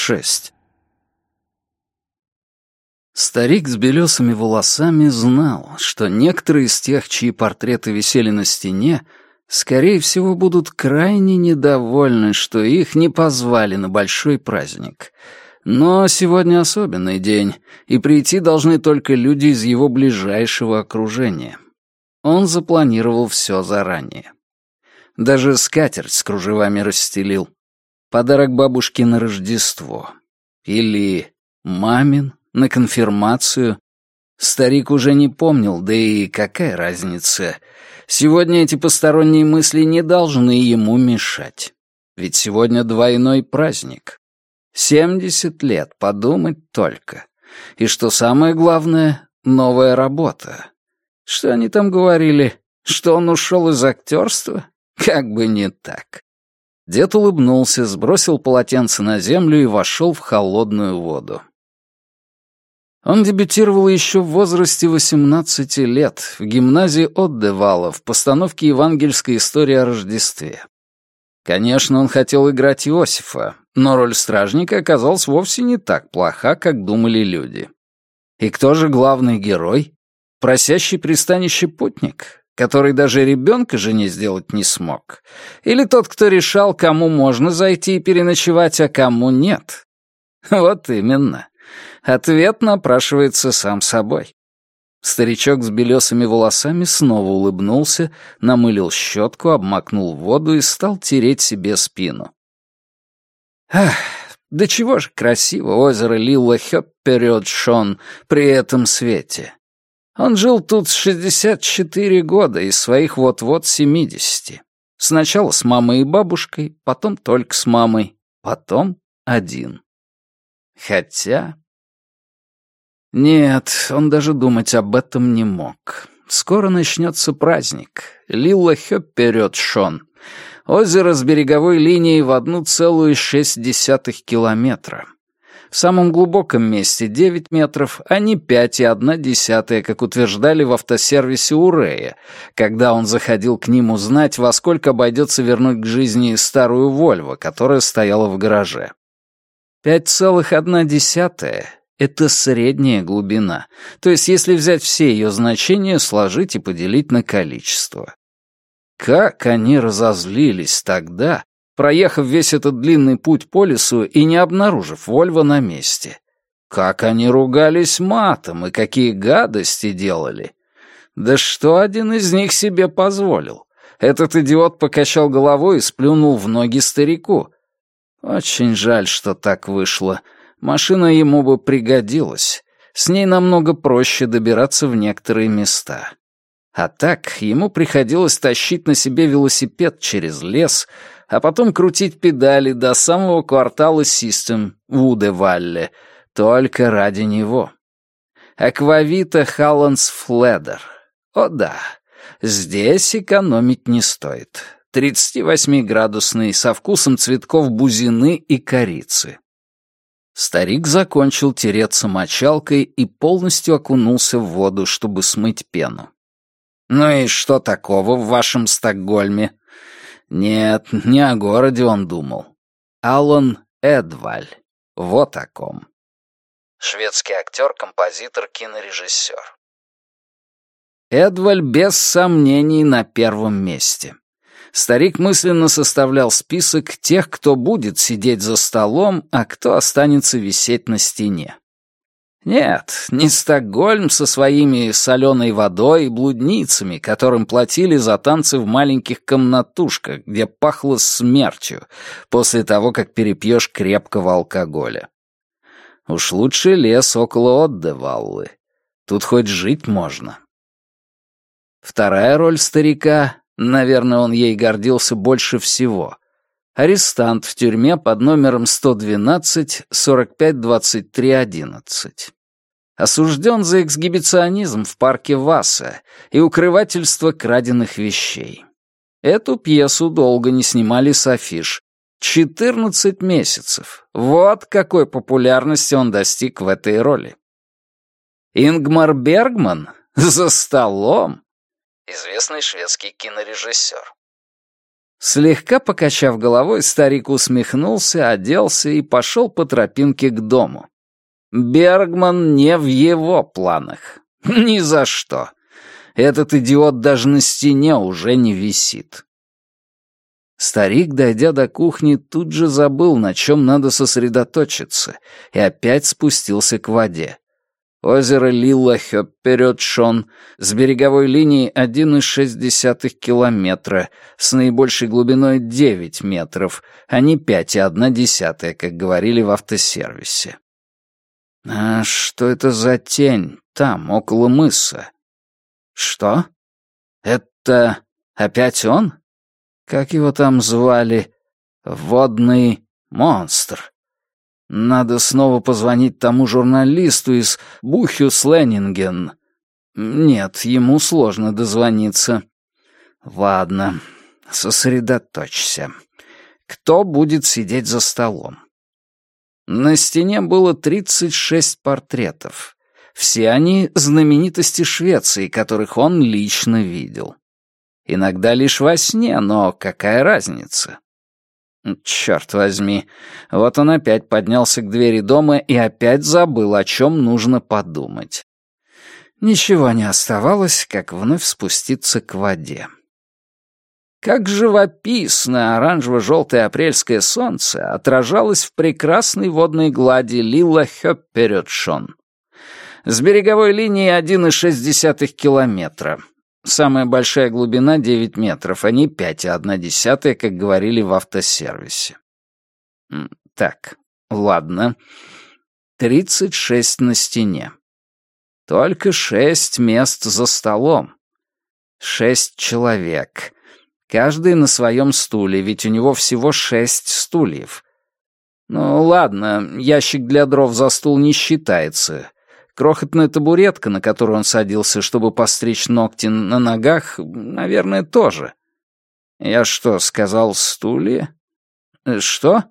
6. Старик с белесыми волосами знал, что некоторые из тех, чьи портреты висели на стене, скорее всего, будут крайне недовольны, что их не позвали на большой праздник. Но сегодня особенный день, и прийти должны только люди из его ближайшего окружения. Он запланировал все заранее. Даже скатерть с кружевами расстелил. Подарок бабушке на Рождество. Или мамин на конфирмацию. Старик уже не помнил, да и какая разница. Сегодня эти посторонние мысли не должны ему мешать. Ведь сегодня двойной праздник. Семьдесят лет, подумать только. И что самое главное, новая работа. Что они там говорили? Что он ушел из актерства? Как бы не так. Дед улыбнулся, сбросил полотенце на землю и вошел в холодную воду. Он дебютировал еще в возрасте 18 лет в гимназии Отдевала в постановке «Евангельская история о Рождестве». Конечно, он хотел играть Иосифа, но роль стражника оказалась вовсе не так плоха, как думали люди. И кто же главный герой? Просящий пристанище путник, который даже ребенка жене сделать не смог? Или тот, кто решал, кому можно зайти и переночевать, а кому нет? Вот именно. Ответ напрашивается сам собой. Старичок с белесыми волосами снова улыбнулся, намылил щетку, обмакнул воду и стал тереть себе спину. Ах, да чего же красиво озеро Лилла Хёпперёдшон при этом свете. Он жил тут с 64 года, из своих вот-вот 70. Сначала с мамой и бабушкой, потом только с мамой, потом один. Хотя... Нет, он даже думать об этом не мог. Скоро начнется праздник. Лилла Хёпперет Шон. Озеро с береговой линией в одну целую шесть десятых километра. В самом глубоком месте 9 метров, а не 5 и 1 десятая, как утверждали в автосервисе Урея, когда он заходил к ним узнать, во сколько обойдется вернуть к жизни старую Вольво, которая стояла в гараже. 5,1 — это средняя глубина, то есть если взять все ее значения, сложить и поделить на количество. Как они разозлились тогда, проехав весь этот длинный путь по лесу и не обнаружив Вольво на месте. Как они ругались матом и какие гадости делали. Да что один из них себе позволил? Этот идиот покачал головой и сплюнул в ноги старику — очень жаль, что так вышло. Машина ему бы пригодилась. С ней намного проще добираться в некоторые места. А так ему приходилось тащить на себе велосипед через лес, а потом крутить педали до самого квартала Систем в Удевалле, только ради него. Аквавита Халландс Фледер. О да, здесь экономить не стоит. 38-градусный, со вкусом цветков бузины и корицы. Старик закончил тереться мочалкой и полностью окунулся в воду, чтобы смыть пену. «Ну и что такого в вашем Стокгольме?» «Нет, не о городе он думал. Аллан Эдваль. Вот о ком». Шведский актер, композитор, кинорежиссер. Эдваль без сомнений на первом месте старик мысленно составлял список тех, кто будет сидеть за столом, а кто останется висеть на стене. Нет, не Стокгольм со своими соленой водой и блудницами, которым платили за танцы в маленьких комнатушках, где пахло смертью, после того, как перепьешь крепкого алкоголя. Уж лучше лес около Отдеваллы. Тут хоть жить можно. Вторая роль старика Наверное, он ей гордился больше всего. Арестант в тюрьме под номером 112-45-23-11. Осужден за эксгибиционизм в парке Васа и укрывательство краденных вещей. Эту пьесу долго не снимали с афиш. 14 месяцев. Вот какой популярности он достиг в этой роли. Ингмар Бергман за столом известный шведский кинорежиссер. Слегка покачав головой, старик усмехнулся, оделся и пошел по тропинке к дому. Бергман не в его планах. Ни за что. Этот идиот даже на стене уже не висит. Старик, дойдя до кухни, тут же забыл, на чем надо сосредоточиться, и опять спустился к воде. Озеро Лилла Хёпперёдшон с береговой линией 1,6 километра, с наибольшей глубиной 9 метров, а не 5,1, как говорили в автосервисе. А что это за тень там, около мыса? Что? Это опять он? Как его там звали? Водный монстр. Надо снова позвонить тому журналисту из Бухюс Леннинген. Нет, ему сложно дозвониться. Ладно, сосредоточься. Кто будет сидеть за столом? На стене было 36 портретов. Все они — знаменитости Швеции, которых он лично видел. Иногда лишь во сне, но какая разница? Черт возьми. Вот он опять поднялся к двери дома и опять забыл, о чем нужно подумать. Ничего не оставалось, как вновь спуститься к воде. Как живописно оранжево-желтое апрельское солнце отражалось в прекрасной водной глади Лила Хёпперетшон. С береговой линии 1,6 километра. Самая большая глубина — 9 метров, а не 5,1, как говорили в автосервисе. Так, ладно. 36 на стене. Только шесть мест за столом. Шесть человек. Каждый на своем стуле, ведь у него всего шесть стульев. Ну ладно, ящик для дров за стул не считается. Крохотная табуретка, на которую он садился, чтобы постричь ногти на ногах, наверное, тоже. Я что, сказал стулья? Э, что?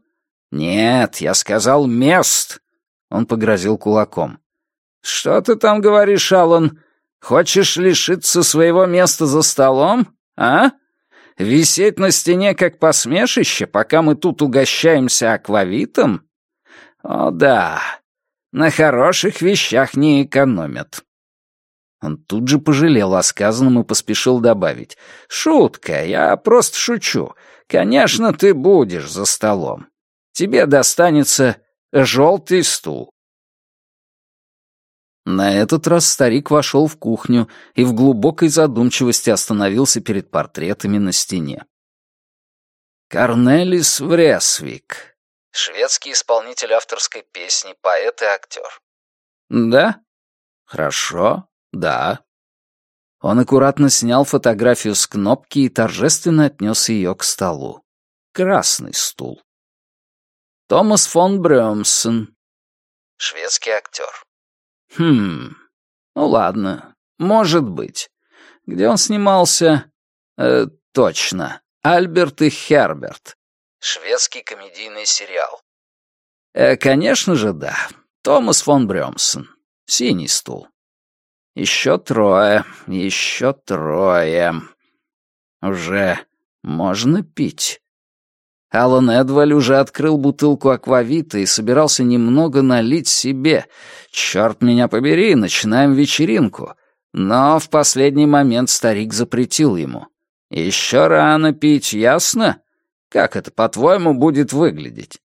Нет, я сказал мест. Он погрозил кулаком. Что ты там говоришь, Аллан? Хочешь лишиться своего места за столом? А? Висеть на стене как посмешище, пока мы тут угощаемся аквавитом? О да, на хороших вещах не экономят». Он тут же пожалел о сказанном и поспешил добавить. «Шутка, я просто шучу. Конечно, ты будешь за столом. Тебе достанется желтый стул». На этот раз старик вошел в кухню и в глубокой задумчивости остановился перед портретами на стене. Корнелис Вресвик, Шведский исполнитель авторской песни, поэт и актер. Да? Хорошо, да. Он аккуратно снял фотографию с кнопки и торжественно отнес ее к столу. Красный стул. Томас фон Брёмсон. Шведский актер. Хм, ну ладно, может быть. Где он снимался? Э, точно. Альберт и Херберт. Шведский комедийный сериал. Э, конечно же, да. Томас фон Брёмсон. Синий стул. Еще трое, еще трое. Уже можно пить. Алан Эдваль уже открыл бутылку аквавита и собирался немного налить себе. Черт меня побери, начинаем вечеринку. Но в последний момент старик запретил ему. Еще рано пить, ясно? Как это, по-твоему, будет выглядеть?»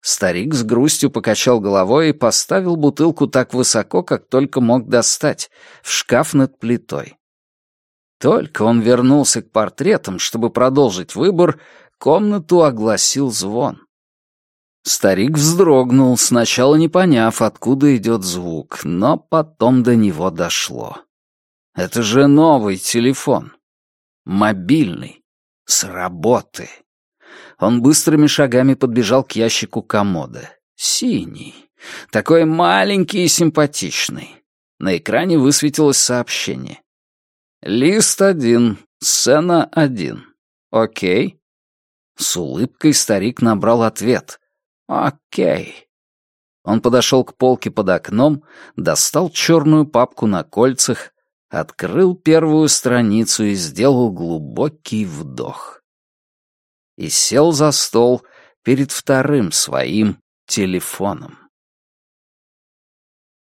Старик с грустью покачал головой и поставил бутылку так высоко, как только мог достать, в шкаф над плитой. Только он вернулся к портретам, чтобы продолжить выбор, комнату огласил звон. Старик вздрогнул, сначала не поняв, откуда идет звук, но потом до него дошло. Это же новый телефон. Мобильный. С работы. Он быстрыми шагами подбежал к ящику комода. Синий. Такой маленький и симпатичный. На экране высветилось сообщение. «Лист один. Сцена один. Окей?» С улыбкой старик набрал ответ. «Окей». Он подошел к полке под окном, достал черную папку на кольцах, открыл первую страницу и сделал глубокий вдох. и сел за стол перед вторым своим телефоном.